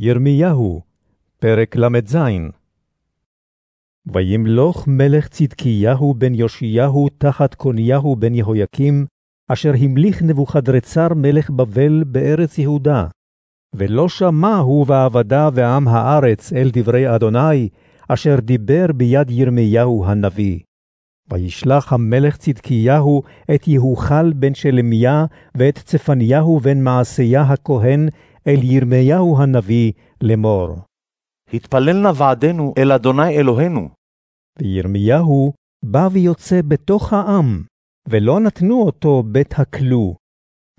ירמיהו, פרק ל"ז וימלוך מלך צדקיהו בן יאשיהו תחת קוניהו בן יהויקים, אשר המליך נבוכדרצר מלך בבל בארץ יהודה. ולא שמע הוא ועבדה ועם הארץ אל דברי אדוני, אשר דיבר ביד ירמיהו הנביא. וישלח המלך צדקיהו את יהוכל בן שלמיה ואת צפניהו בן מעשיה הכהן אל ירמיהו הנביא לאמור. התפלל נא ועדנו אל אדוני אלוהינו. וירמיהו בא ויוצא בתוך העם, ולא נתנו אותו בית הכלוא.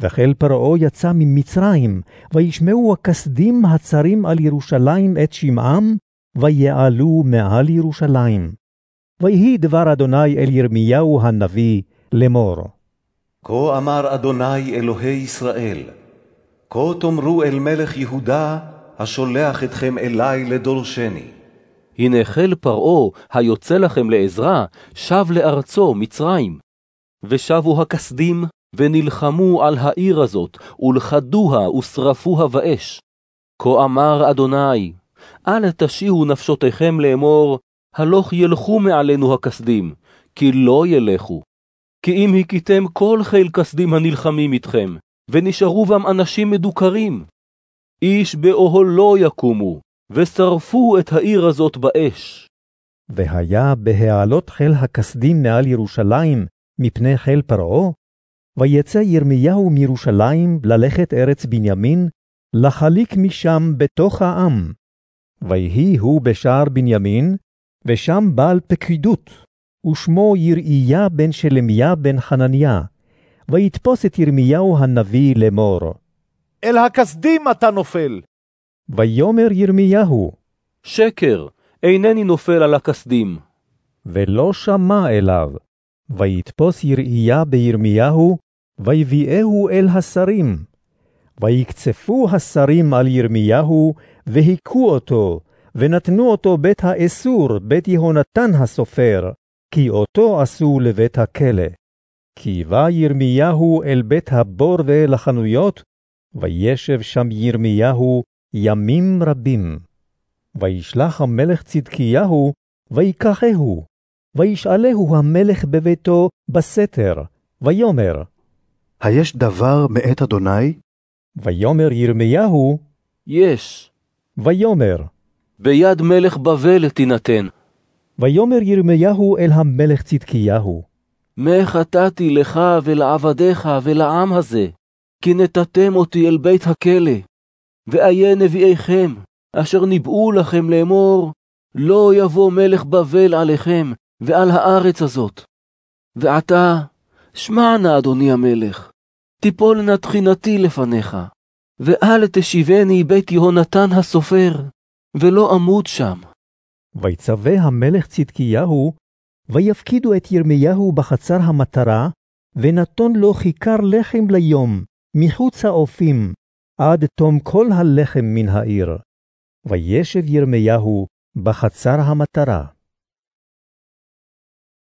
וחיל פרעה יצא ממצרים, וישמעו הכסדים הצרים על ירושלים את שמעם, ויעלו מעל ירושלים. ויהי דבר אדוני אל ירמיהו הנביא לאמור. כה אמר אדוני אלוהי ישראל, כה תאמרו אל מלך יהודה, השולח אתכם אלי לדורשני. הנה חיל פרעה היוצא לכם לעזרה, שב לארצו מצרים. ושבו הכסדים, ונלחמו על העיר הזאת, ולכדוה ושרפוה באש. כה אמר אדוני, אל תשיעו נפשותיכם לאמור, הלוך ילכו מעלינו הכסדים, כי לא ילכו. כי אם הכיתם כל חיל כסדים הנלחמים איתכם, ונשארו בם אנשים מדוכרים. איש באוהלו יקומו, ושרפו את העיר הזאת באש. והיה בהעלות חיל הכסדים מעל ירושלים מפני חיל פרעה, ויצא ירמיהו מירושלים ללכת ארץ בנימין, לחליק משם בתוך העם. ויהי הוא בשער בנימין, ושם בעל פקידות, ושמו יראיה בן שלמיה בן חנניה. ויתפוס את ירמיהו הנביא לאמור. אל הכסדים אתה נופל. ויאמר ירמיהו, שקר, אינני נופל על הכסדים. ולא שמע אליו. ויתפוס יראיה בירמיהו, ויביאהו אל השרים. ויקצפו השרים על ירמיהו, והיכו אותו, ונתנו אותו בית האסור, בית יהונתן הסופר, כי אותו עשו לבית הכלא. כי בא ירמיהו אל בית הבור ואל החנויות, וישב שם ירמיהו ימים רבים. וישלח המלך צדקיהו, ויקחהו, וישאלהו המלך בביתו בסתר, ויאמר, היש דבר מאת אדוני? ויאמר ירמיהו, יש. ויאמר, ביד מלך בבל תינתן. ויאמר ירמיהו אל המלך צדקיהו, מה חטאתי לך ולעבדיך ולעם הזה, כי נתתם אותי אל בית הכלא. ואיה נביאיכם, אשר ניבאו לכם לאמור, לא יבוא מלך בבל עליכם ועל הארץ הזאת. ועתה, שמע נא, אדוני המלך, תיפול נא תחינתי לפניך, ואל תשיבני בית יהונתן הסופר, ולא אמות שם. ויצווה המלך צדקיהו, ויפקידו את ירמיהו בחצר המטרה, ונתון לו כיכר לחם ליום, מחוץ האופים, עד תום כל הלחם מן העיר. וישב ירמיהו בחצר המטרה.